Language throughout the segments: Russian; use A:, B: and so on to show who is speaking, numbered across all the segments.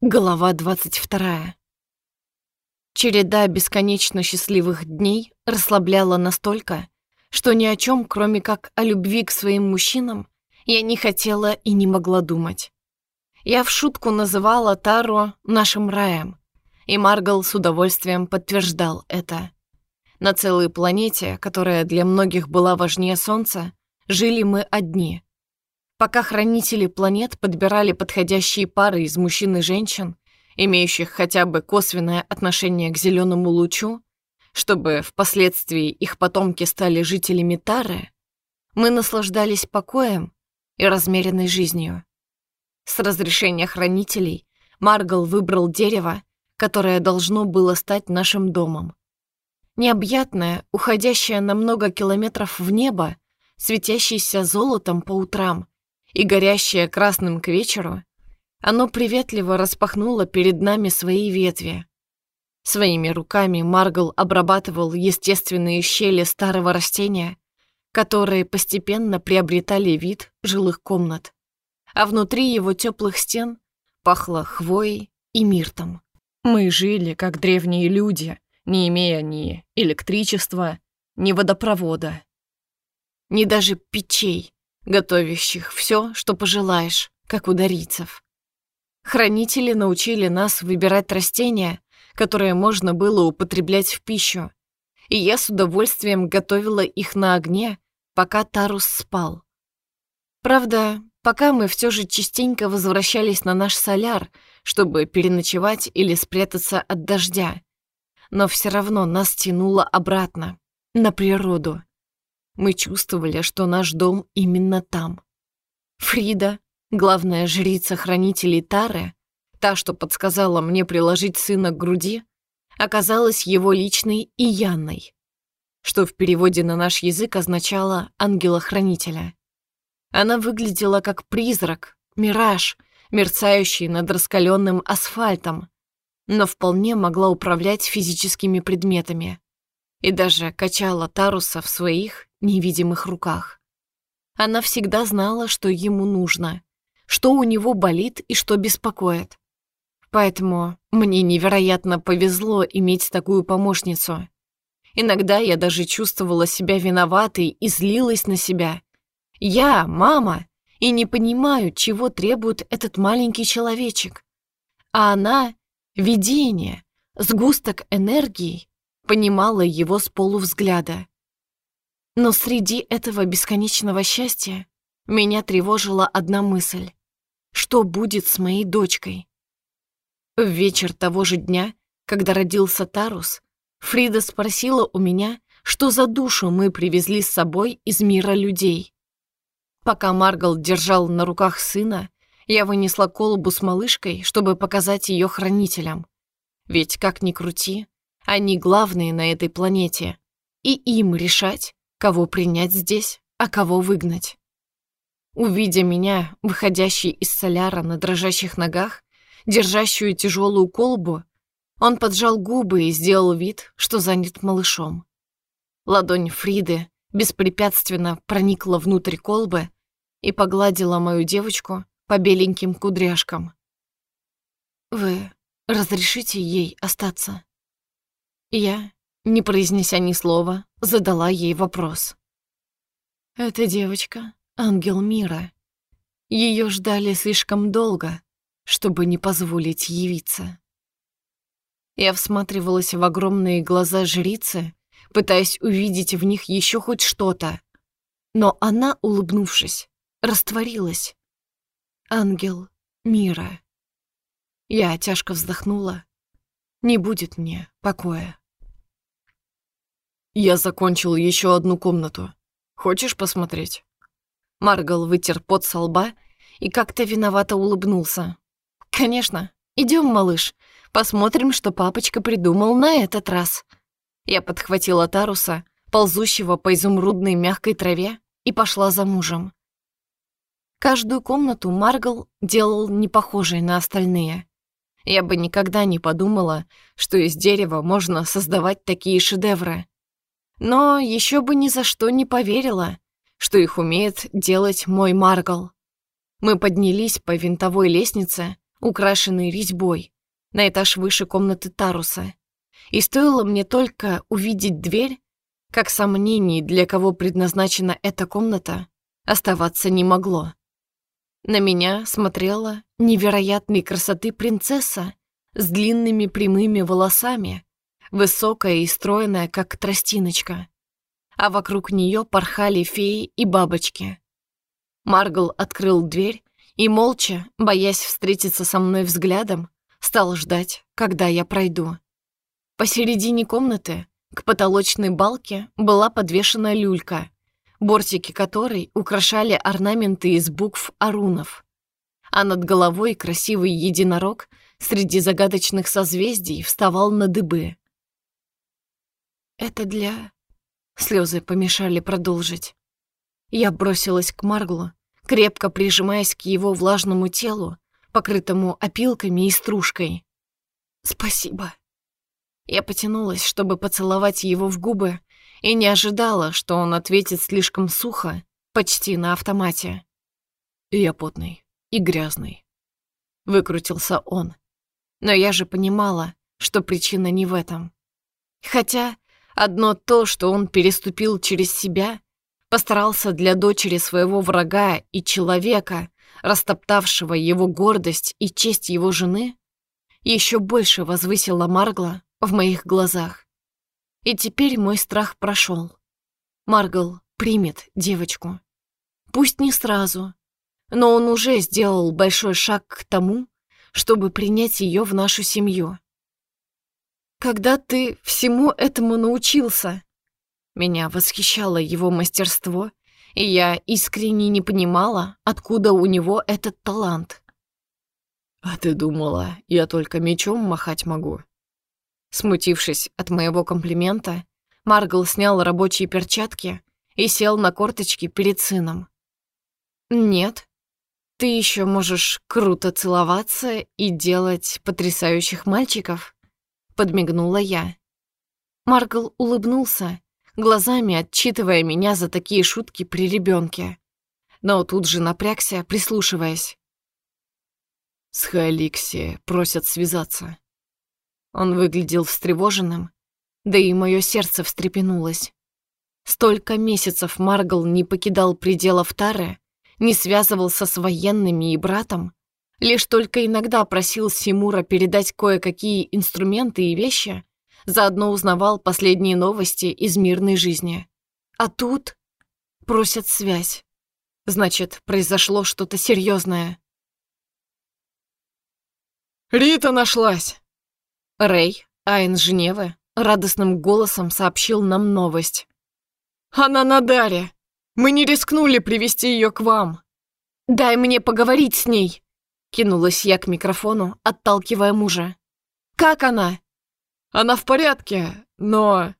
A: Глава 22. Череда бесконечно счастливых дней расслабляла настолько, что ни о чем, кроме как о любви к своим мужчинам, я не хотела и не могла думать. Я в шутку называла Таро нашим раем, и Маргал с удовольствием подтверждал это. На целой планете, которая для многих была важнее Солнца, жили мы одни — Пока хранители планет подбирали подходящие пары из мужчин и женщин, имеющих хотя бы косвенное отношение к зеленому лучу, чтобы впоследствии их потомки стали жителями Тары, мы наслаждались покоем и размеренной жизнью. С разрешения хранителей Маргал выбрал дерево, которое должно было стать нашим домом. Необъятное, уходящее на много километров в небо, светящееся золотом по утрам и горящее красным к вечеру, оно приветливо распахнуло перед нами свои ветви. Своими руками Маргл обрабатывал естественные щели старого растения, которые постепенно приобретали вид жилых комнат, а внутри его теплых стен пахло хвоей и миртом. Мы жили, как древние люди, не имея ни электричества, ни водопровода, ни даже печей, готовящих все, что пожелаешь, как у дарийцев. Хранители научили нас выбирать растения, которые можно было употреблять в пищу, и я с удовольствием готовила их на огне, пока Тарус спал. Правда, пока мы все же частенько возвращались на наш соляр, чтобы переночевать или спрятаться от дождя, но все равно нас тянуло обратно, на природу. Мы чувствовали, что наш дом именно там. Фрида, главная жрица хранителей Тары, та, что подсказала мне приложить сына к груди, оказалась его личной и Янной, что в переводе на наш язык означало «ангела-хранителя». Она выглядела как призрак, мираж, мерцающий над раскаленным асфальтом, но вполне могла управлять физическими предметами и даже качала Таруса в своих невидимых руках. Она всегда знала, что ему нужно, что у него болит и что беспокоит. Поэтому мне невероятно повезло иметь такую помощницу. Иногда я даже чувствовала себя виноватой и злилась на себя. Я, мама, и не понимаю, чего требует этот маленький человечек. А она — видение, сгусток энергии, понимала его с полувзгляда. Но среди этого бесконечного счастья меня тревожила одна мысль. Что будет с моей дочкой? В вечер того же дня, когда родился Тарус, Фрида спросила у меня, что за душу мы привезли с собой из мира людей. Пока Маргал держал на руках сына, я вынесла колбу с малышкой, чтобы показать ее хранителям. Ведь, как ни крути, они главные на этой планете, и им решать, кого принять здесь, а кого выгнать. Увидя меня, выходящий из соляра на дрожащих ногах, держащую тяжелую колбу, он поджал губы и сделал вид, что занят малышом. Ладонь Фриды беспрепятственно проникла внутрь колбы и погладила мою девочку по беленьким кудряшкам. «Вы разрешите ей остаться?» Я, не произнеся ни слова, задала ей вопрос. «Эта девочка — ангел мира. Ее ждали слишком долго, чтобы не позволить явиться». Я всматривалась в огромные глаза жрицы, пытаясь увидеть в них еще хоть что-то. Но она, улыбнувшись, растворилась. Ангел мира. Я тяжко вздохнула. Не будет мне покоя.
B: «Я закончил еще одну комнату. Хочешь посмотреть?»
A: Маргал вытер пот со лба и как-то виновато улыбнулся. «Конечно. Идем, малыш. Посмотрим, что папочка придумал на этот раз». Я подхватила Таруса, ползущего по изумрудной мягкой траве, и пошла за мужем. Каждую комнату Маргал делал не похожей на остальные. Я бы никогда не подумала, что из дерева можно создавать такие шедевры. Но еще бы ни за что не поверила, что их умеет делать мой Маргал. Мы поднялись по винтовой лестнице, украшенный резьбой, на этаж выше комнаты Таруса. И стоило мне только увидеть дверь, как сомнений, для кого предназначена эта комната, оставаться не могло. На меня смотрела невероятной красоты принцесса с длинными прямыми волосами, высокая и стройная, как тростиночка. А вокруг нее порхали феи и бабочки. Маргл открыл дверь и молча, боясь встретиться со мной взглядом, стал ждать, когда я пройду. Посередине комнаты, к потолочной балке, была подвешена люлька, бортики которой украшали орнаменты из букв арунов. А над головой красивый единорог среди загадочных созвездий вставал на дыбы. «Это для...» Слезы помешали продолжить. Я бросилась к Марглу, крепко прижимаясь к его влажному телу, покрытому опилками и стружкой. «Спасибо». Я потянулась, чтобы поцеловать его в губы, и не ожидала, что он ответит слишком сухо, почти на автомате.
B: «Я потный и грязный», — выкрутился он.
A: Но я же понимала, что причина не в этом. Хотя одно то, что он переступил через себя, постарался для дочери своего врага и человека, растоптавшего его гордость и честь его жены, еще больше возвысила Маргла в моих глазах. И теперь мой страх прошел. Маргл примет девочку. Пусть не сразу, но он уже сделал большой шаг к тому, чтобы принять ее в нашу семью. «Когда ты всему этому научился?» Меня восхищало его мастерство, и я искренне не понимала, откуда у него этот талант.
B: «А ты думала, я только мечом махать могу?»
A: Смутившись от моего комплимента, Маргл снял рабочие перчатки и сел на корточки перед сыном. «Нет, ты еще можешь круто целоваться и делать потрясающих мальчиков», — подмигнула я. Маргл улыбнулся, глазами отчитывая меня за такие шутки при ребенке, но тут же напрягся, прислушиваясь.
B: С Халикси просят связаться.
A: Он выглядел встревоженным, да и мое сердце встрепенулось. Столько месяцев Маргл не покидал пределов Тары, не связывался с военными и братом, лишь только иногда просил Симура передать кое-какие инструменты и вещи, заодно узнавал последние новости из мирной жизни. А тут просят связь. Значит, произошло что-то серьезное.
B: «Рита нашлась!»
A: Рэй, Айн Женевы, радостным голосом сообщил нам новость.
B: «Она на Даре! Мы не рискнули привести ее к вам!»
A: «Дай мне поговорить с ней!» Кинулась я к микрофону, отталкивая мужа. «Как она?»
B: «Она в порядке, но...»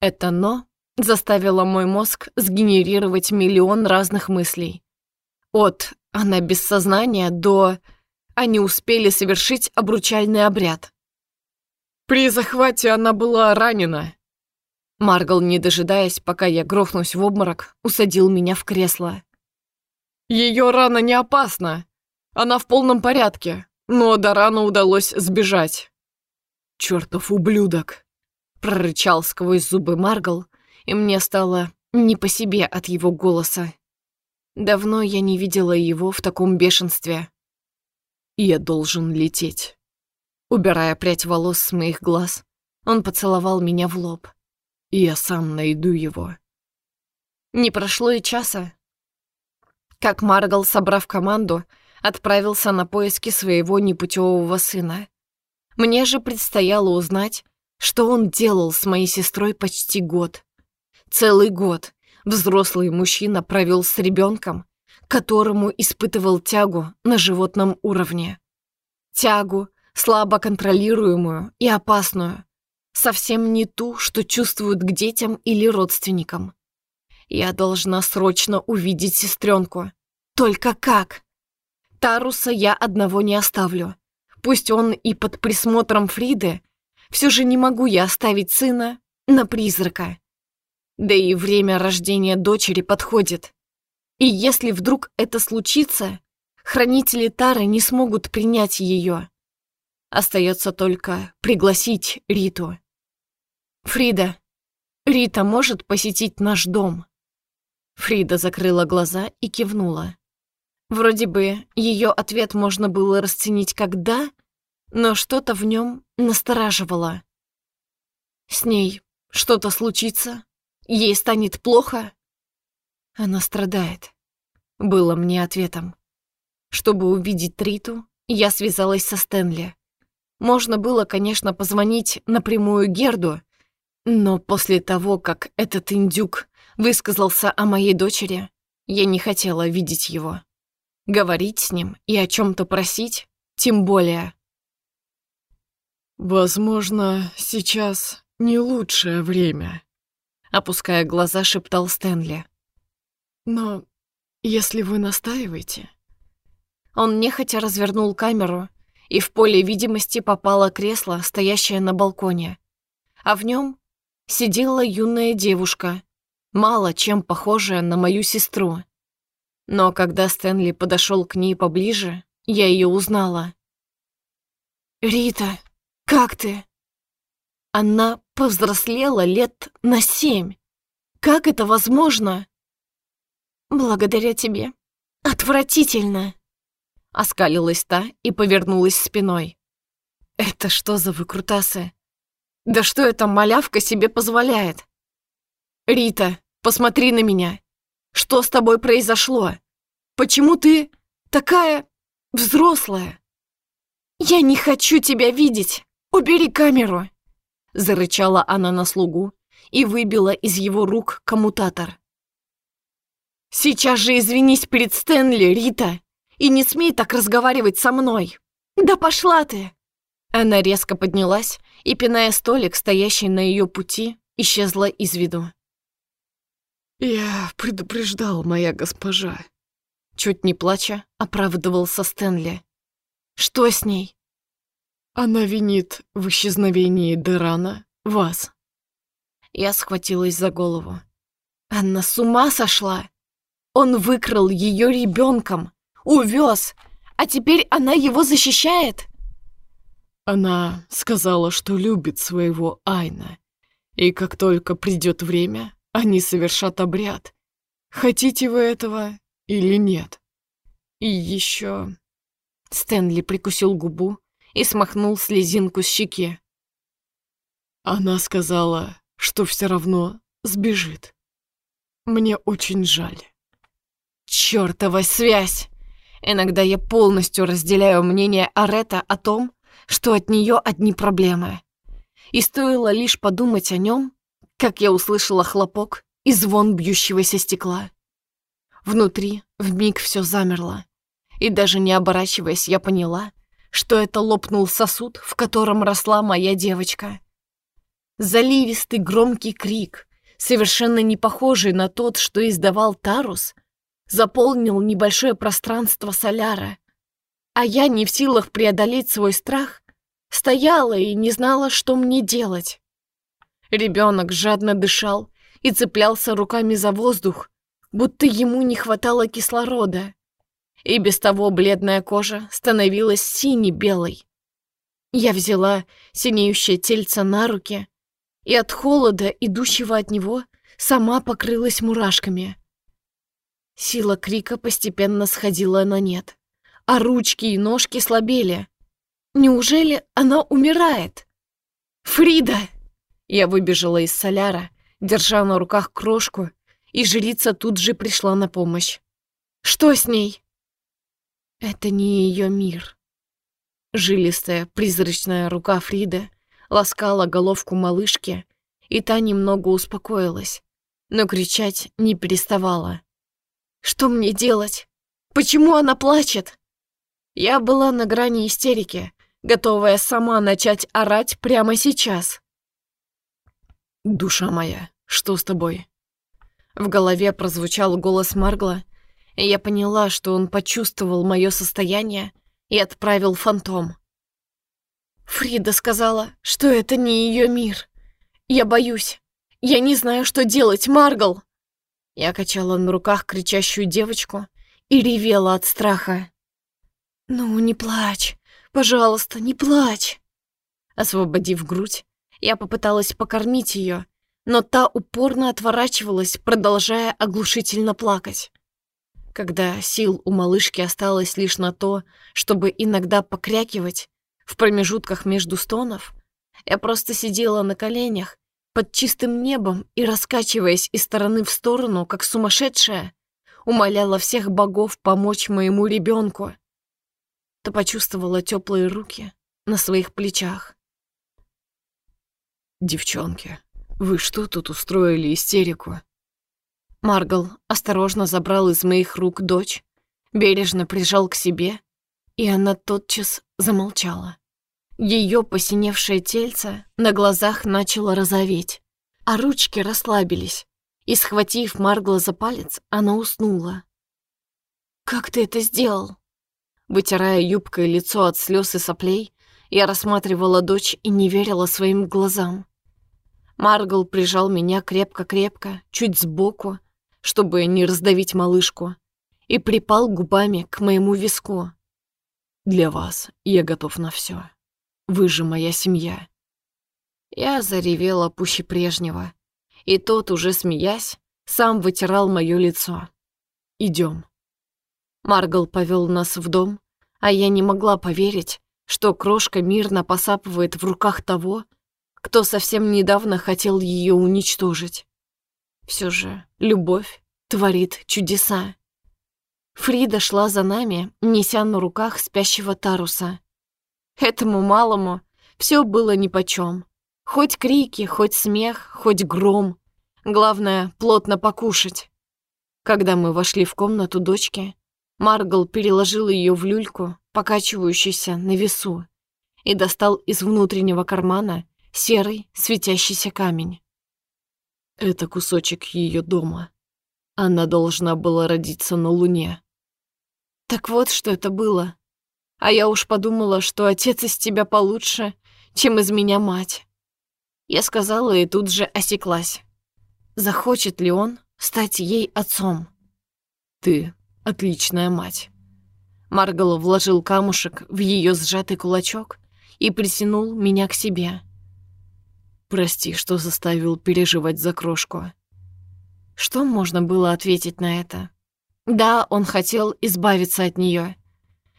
A: Это «но» заставило мой мозг сгенерировать миллион разных мыслей. От «она без сознания» до они успели совершить обручальный обряд.
B: При захвате она была ранена.
A: Маргал, не дожидаясь, пока я грохнусь в обморок, усадил меня в кресло.
B: Ее рана не опасна. Она в полном порядке, но до раны удалось сбежать.
A: Чертов ублюдок! Прорычал сквозь зубы Маргал, и мне стало не по себе от его голоса. Давно я не видела его в таком бешенстве.
B: Я должен лететь. Убирая прядь волос с моих глаз, он поцеловал меня в лоб. Я сам найду его.
A: Не прошло и часа. Как Маргал, собрав команду, отправился на поиски своего непутевого сына. Мне же предстояло узнать, что он делал с моей сестрой почти год. Целый год взрослый мужчина провел с ребенком, которому испытывал тягу на животном уровне. Тягу, слабо контролируемую и опасную. Совсем не ту, что чувствуют к детям или родственникам. Я должна срочно увидеть сестренку. Только как? Таруса я одного не оставлю. Пусть он и под присмотром Фриды, все же не могу я оставить сына на призрака. Да и время рождения дочери подходит. И если вдруг это случится, Хранители Тары не смогут принять ее. Остается только пригласить Риту. Фрида, Рита может посетить наш дом. Фрида закрыла глаза и кивнула. Вроде бы ее ответ можно было расценить как «да», но что-то в нем настораживало. С ней что-то случится? Ей станет плохо? Она страдает. Было мне ответом. Чтобы увидеть Риту, я связалась со Стэнли. Можно было, конечно, позвонить напрямую Герду, но после того, как этот индюк высказался о моей дочери, я не хотела видеть его. Говорить с ним и о чем то просить, тем более.
B: «Возможно, сейчас не лучшее время», — опуская глаза, шептал Стэнли. «Но если вы настаиваете...»
A: Он нехотя развернул камеру, и в поле видимости попало кресло, стоящее на балконе. А в нем сидела юная девушка, мало чем похожая на мою сестру. Но когда Стэнли подошел к ней поближе, я ее узнала. «Рита, как ты?» Она повзрослела лет на семь. Как это возможно? Благодаря тебе. Отвратительно. Оскалилась та и повернулась спиной. Это что за выкрутасы? Да что эта малявка себе позволяет? Рита, посмотри на меня. Что с тобой произошло? Почему ты такая взрослая? Я не хочу тебя видеть. Убери камеру. Зарычала она на слугу и выбила из его рук коммутатор. «Сейчас же извинись перед Стэнли, Рита, и не смей так разговаривать со мной! Да пошла ты!» Она резко поднялась и, пиная столик, стоящий на ее пути, исчезла из виду.
B: «Я предупреждал, моя госпожа», — чуть не плача оправдывался Стэнли.
A: «Что с ней?»
B: Она винит в исчезновении Дерана вас.
A: Я схватилась за голову. Она с ума сошла. Он выкрал ее ребенком, увез, а теперь она его защищает.
B: Она сказала, что любит своего Айна, и как только придет время, они совершат обряд. Хотите вы этого или нет? И еще...
A: Стэнли прикусил губу и смахнул слезинку с щеки.
B: Она сказала, что все равно сбежит. Мне очень жаль.
A: Чёртова связь! Иногда я полностью разделяю мнение Арета о том, что от нее одни проблемы. И стоило лишь подумать о нем, как я услышала хлопок и звон бьющегося стекла. Внутри вмиг все замерло, и даже не оборачиваясь, я поняла, что это лопнул сосуд, в котором росла моя девочка. Заливистый громкий крик, совершенно не похожий на тот, что издавал Тарус, заполнил небольшое пространство соляра. А я, не в силах преодолеть свой страх, стояла и не знала, что мне делать. Ребенок жадно дышал и цеплялся руками за воздух, будто ему не хватало кислорода и без того бледная кожа становилась сине-белой. Я взяла синеющее тельце на руки, и от холода, идущего от него, сама покрылась мурашками. Сила крика постепенно сходила на нет, а ручки и ножки слабели. Неужели она умирает? «Фрида!» Я выбежала из соляра, держа на руках крошку, и жрица тут же пришла на помощь. «Что с ней?» Это не ее мир. Жилистая, призрачная рука Фриды ласкала головку малышки, и та немного успокоилась, но кричать не переставала. «Что мне делать? Почему она плачет?» Я была на грани истерики, готовая сама начать орать прямо сейчас.
B: «Душа моя, что с тобой?»
A: В голове прозвучал голос Маргла, и я поняла, что он почувствовал мое состояние и отправил фантом. Фрида сказала, что это не ее мир. Я боюсь. Я не знаю, что делать, Маргал. Я качала на руках кричащую девочку и ревела от страха. «Ну, не плачь. Пожалуйста, не плачь!» Освободив грудь, я попыталась покормить ее, но та упорно отворачивалась, продолжая оглушительно плакать. Когда сил у малышки осталось лишь на то, чтобы иногда покрякивать в промежутках между стонов, я просто сидела на коленях под чистым небом и, раскачиваясь из стороны в сторону, как сумасшедшая, умоляла всех богов помочь моему ребенку. То почувствовала теплые руки на своих плечах.
B: «Девчонки, вы что тут устроили истерику?»
A: Маргал осторожно забрал из моих рук дочь, бережно прижал к себе, и она тотчас замолчала. Ее посиневшее тельце на глазах начало розоветь, а ручки расслабились, и, схватив Маргла за палец, она уснула. «Как ты это сделал?» Вытирая юбкой лицо от слез и соплей, я рассматривала дочь и не верила своим глазам. Маргл прижал меня крепко-крепко, чуть сбоку, чтобы не раздавить малышку, и припал губами к моему виску.
B: «Для вас я готов на все. Вы же моя семья».
A: Я заревела пуще прежнего, и тот, уже смеясь, сам вытирал мое лицо. Идем. Маргал повел нас в дом, а я не могла поверить, что крошка мирно посапывает в руках того, кто совсем недавно хотел ее уничтожить. Все же любовь творит чудеса. Фрида шла за нами, неся на руках спящего Таруса. Этому малому все было нипочем. Хоть крики, хоть смех, хоть гром. Главное, плотно покушать. Когда мы вошли в комнату дочки, Маргал переложил ее в люльку, покачивающуюся на весу, и достал из внутреннего кармана серый светящийся камень.
B: Это кусочек ее дома. Она должна была родиться на Луне.
A: Так вот, что это было. А я уж подумала, что отец из тебя получше, чем из меня мать. Я сказала и тут же осеклась. Захочет ли он стать ей отцом?
B: Ты отличная мать.
A: Маргало вложил камушек в ее сжатый кулачок и притянул меня к себе.
B: Прости, что заставил переживать за крошку.
A: Что можно было ответить на это? Да, он хотел избавиться от нее.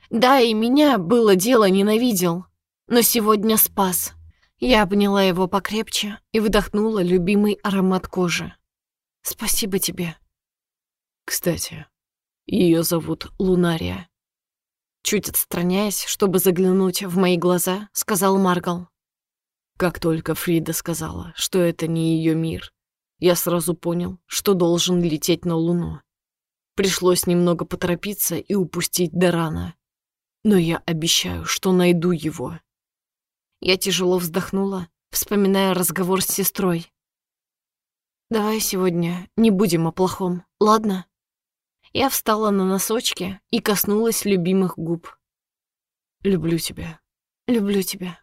A: Да, и меня было дело ненавидел. Но сегодня спас. Я обняла его покрепче и вдохнула любимый аромат кожи. Спасибо тебе.
B: Кстати, ее зовут Лунария.
A: Чуть отстраняясь, чтобы заглянуть в мои глаза, сказал Маргал.
B: Как только Фрида сказала, что это не ее мир, я сразу понял, что должен лететь на Луну. Пришлось немного поторопиться и упустить Дорана. Но я обещаю, что найду его.
A: Я тяжело вздохнула, вспоминая разговор с сестрой. «Давай сегодня не будем о плохом, ладно?» Я встала на носочки и коснулась любимых губ.
B: «Люблю тебя».
A: «Люблю тебя».